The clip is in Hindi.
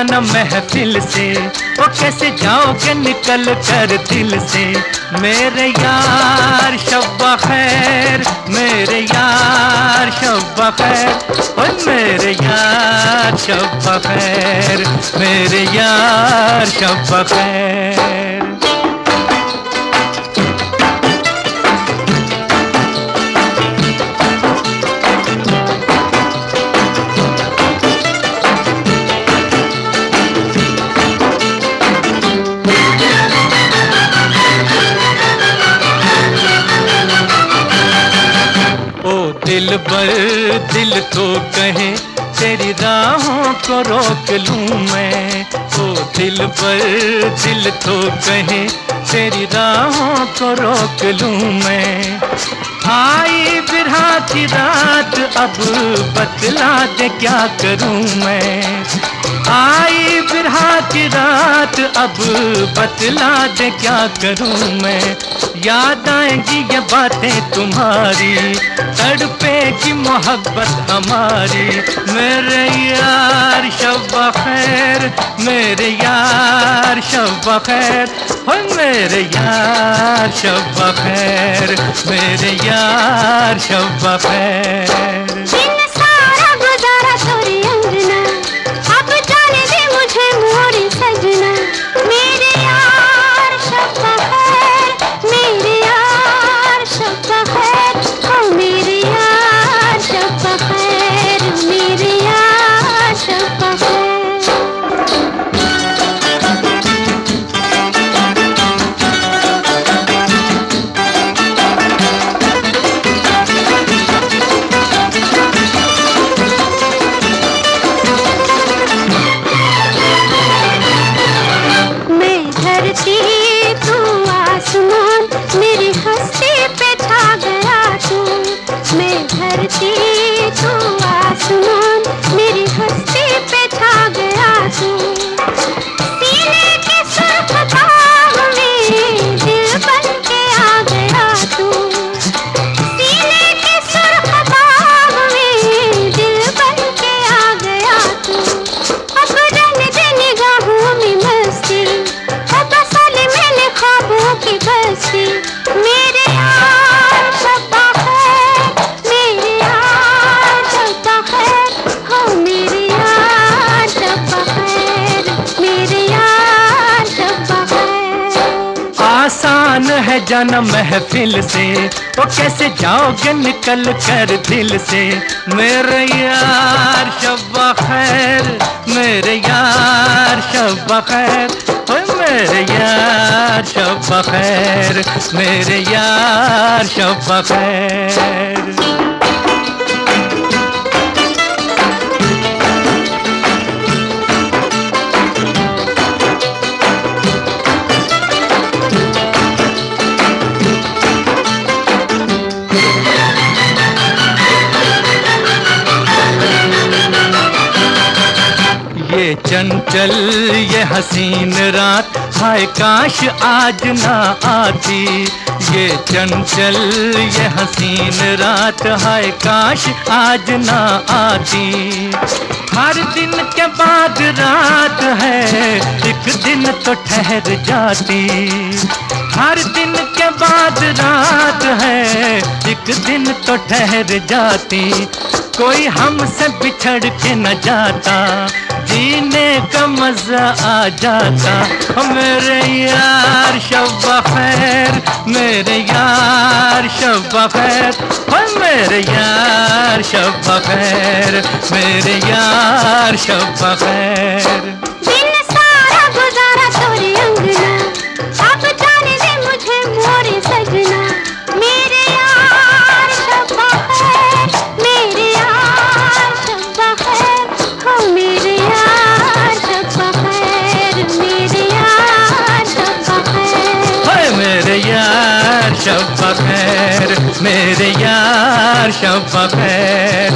जाना महफिल से। वो कैसे जाओगे निकल कर दिल से? मेरे यार, शब्बा खैर। मेरे यार, शब्बा खैर। ओ मेरे यार शब खैर। मेरे यार, शब्बा खैर। दिल बर, दिल तो कहे, तेरी राहों को रोक लूँ मैं। ओ दिल पर दिल तो कहे, तेरी राहों को रोक लूँ मैं। आई बिरहा की रात, अब बतला दे क्या करूँ मैं। आई बिरहा की रात, अब बतला दे क्या करूँ मैं? याद आएँगी ये बातें तुम्हारी तड़पेगी मोहब्बत हमारी। मेरे यार शब खैर, मेरे यार शब खैर, हो मेरे यार शब खैर, मेरे यार शब खैर। जाना महफिल से। वो कैसे जाओगे निकल कर दिल से? मेरे यार, शब्बा खैर, मेरे यार, शब्बा खैर। मेरे यार, शब्बा खैर, मेरे यार, शब्बा खैर। ये चंचल, ये हसीन रात। हाय काश आज ना आती। ये चंचल, ये हसीन रात। हाय काश आज ना आती। हर दिन के बाद रात है, एक दिन तो ठहर जाती। हर दिन के बाद रात है, एक दिन तो ठहर जाती। कोई हमसे बिछड़ के न जाता। जीने का मज़ा आ जाता। ओ मेरे यार, शब्बा खैर। मेरे यार, शब्बा खैर। ओ मेरे यार, शब्बा खैर। मेरे यार, शब्बा खैर। मेरे यार शब्बा खैर।